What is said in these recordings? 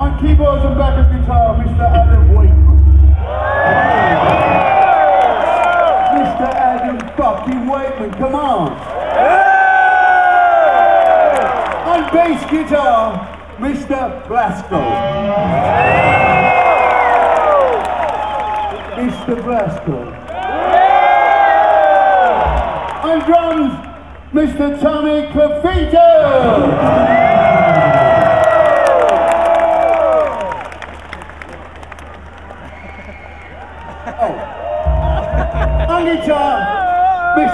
On keyboards and backup guitar, Mr. Adam Wakeman. Mr. Adam fucking Wakeman, come on. On bass guitar, Mr. Blasko. Mr. Blasko. On drums, Mr. Tommy Clufetos.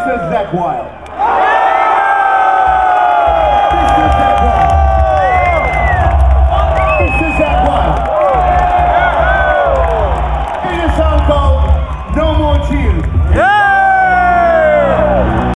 Guitar, Zakk Wylde.